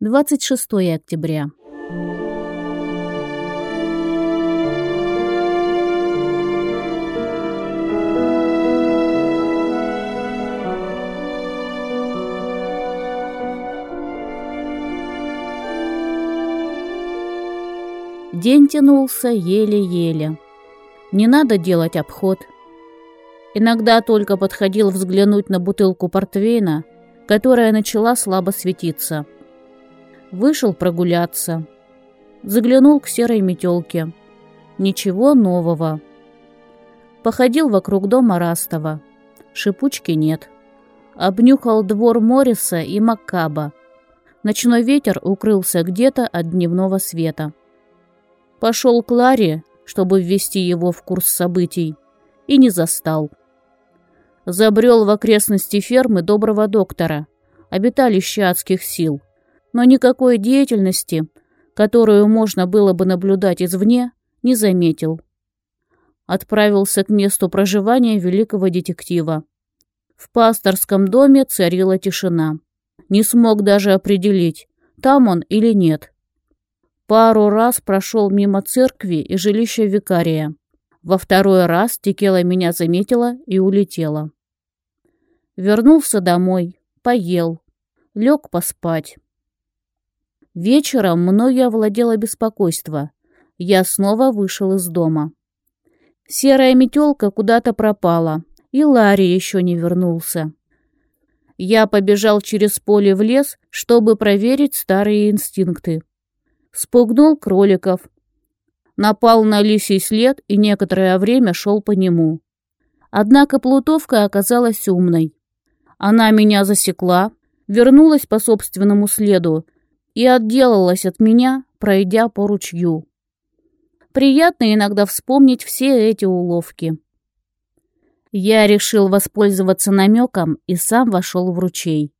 26 октября. День тянулся еле-еле. Не надо делать обход. Иногда только подходил взглянуть на бутылку портвейна, которая начала слабо светиться – Вышел прогуляться. Заглянул к серой метелке. Ничего нового. Походил вокруг дома Растова. Шипучки нет. Обнюхал двор Морриса и Маккаба. Ночной ветер укрылся где-то от дневного света. Пошел к Ларе, чтобы ввести его в курс событий, и не застал. Забрел в окрестности фермы доброго доктора, обиталище адских сил но никакой деятельности, которую можно было бы наблюдать извне, не заметил. Отправился к месту проживания великого детектива. В пасторском доме царила тишина. Не смог даже определить, там он или нет. Пару раз прошел мимо церкви и жилища викария. Во второй раз Текела меня заметила и улетела. Вернулся домой, поел, лег поспать. Вечером мною овладело беспокойство. Я снова вышел из дома. Серая метелка куда-то пропала, и Ларри еще не вернулся. Я побежал через поле в лес, чтобы проверить старые инстинкты. Спугнул кроликов. Напал на лисий след и некоторое время шел по нему. Однако плутовка оказалась умной. Она меня засекла, вернулась по собственному следу и отделалась от меня, пройдя по ручью. Приятно иногда вспомнить все эти уловки. Я решил воспользоваться намеком и сам вошел в ручей.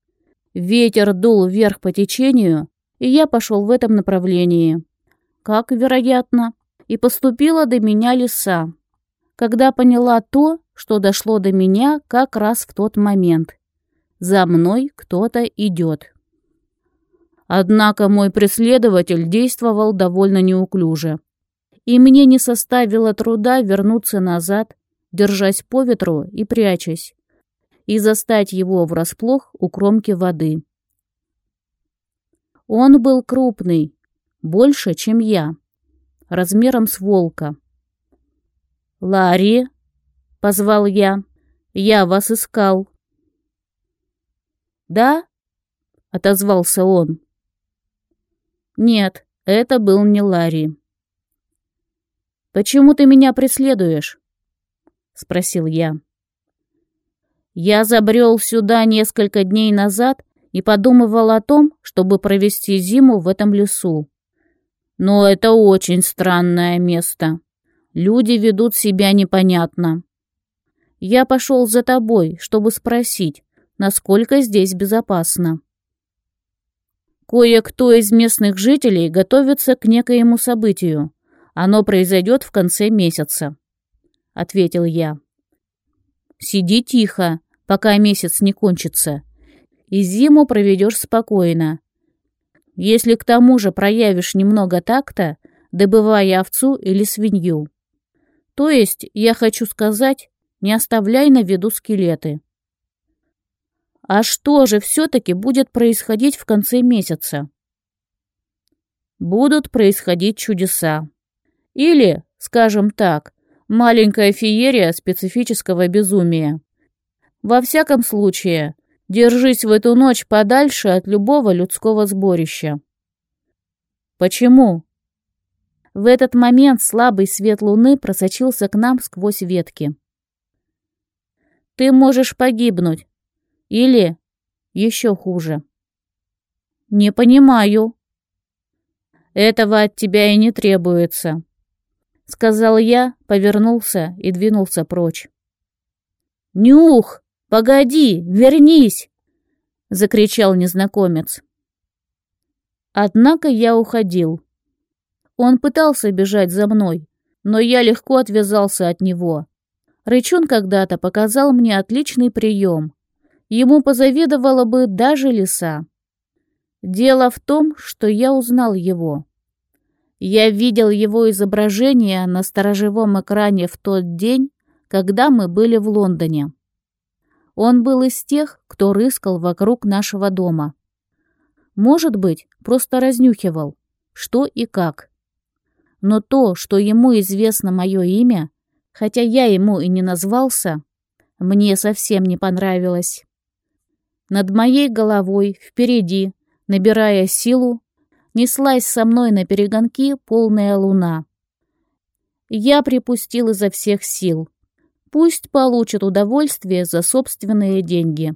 Ветер дул вверх по течению, и я пошел в этом направлении. Как, вероятно, и поступила до меня лиса, когда поняла то, что дошло до меня как раз в тот момент. За мной кто-то идет. Однако мой преследователь действовал довольно неуклюже. И мне не составило труда вернуться назад, держась по ветру и прячась, и застать его врасплох у кромки воды. Он был крупный, больше, чем я, размером с волка. «Ларри!» — позвал я. «Я вас искал». «Да?» — отозвался он. Нет, это был не Ларри. «Почему ты меня преследуешь?» — спросил я. Я забрел сюда несколько дней назад и подумывал о том, чтобы провести зиму в этом лесу. Но это очень странное место. Люди ведут себя непонятно. Я пошел за тобой, чтобы спросить, насколько здесь безопасно. Кое-кто из местных жителей готовится к некоему событию. Оно произойдет в конце месяца», — ответил я. «Сиди тихо, пока месяц не кончится, и зиму проведешь спокойно. Если к тому же проявишь немного такта, добывая овцу или свинью. То есть, я хочу сказать, не оставляй на виду скелеты. А что же все-таки будет происходить в конце месяца? Будут происходить чудеса. Или, скажем так, маленькая феерия специфического безумия. Во всяком случае, держись в эту ночь подальше от любого людского сборища. Почему? В этот момент слабый свет луны просочился к нам сквозь ветки. Ты можешь погибнуть, или еще хуже. Не понимаю. Этого от тебя и не требуется, сказал я, повернулся и двинулся прочь. Нюх, погоди, вернись, закричал незнакомец. Однако я уходил. Он пытался бежать за мной, но я легко отвязался от него. Рычун когда-то показал мне отличный прием. Ему позавидовала бы даже лиса. Дело в том, что я узнал его. Я видел его изображение на сторожевом экране в тот день, когда мы были в Лондоне. Он был из тех, кто рыскал вокруг нашего дома. Может быть, просто разнюхивал, что и как. Но то, что ему известно мое имя, хотя я ему и не назвался, мне совсем не понравилось. Над моей головой, впереди, набирая силу, неслась со мной на перегонки полная луна. Я припустил изо всех сил. Пусть получат удовольствие за собственные деньги.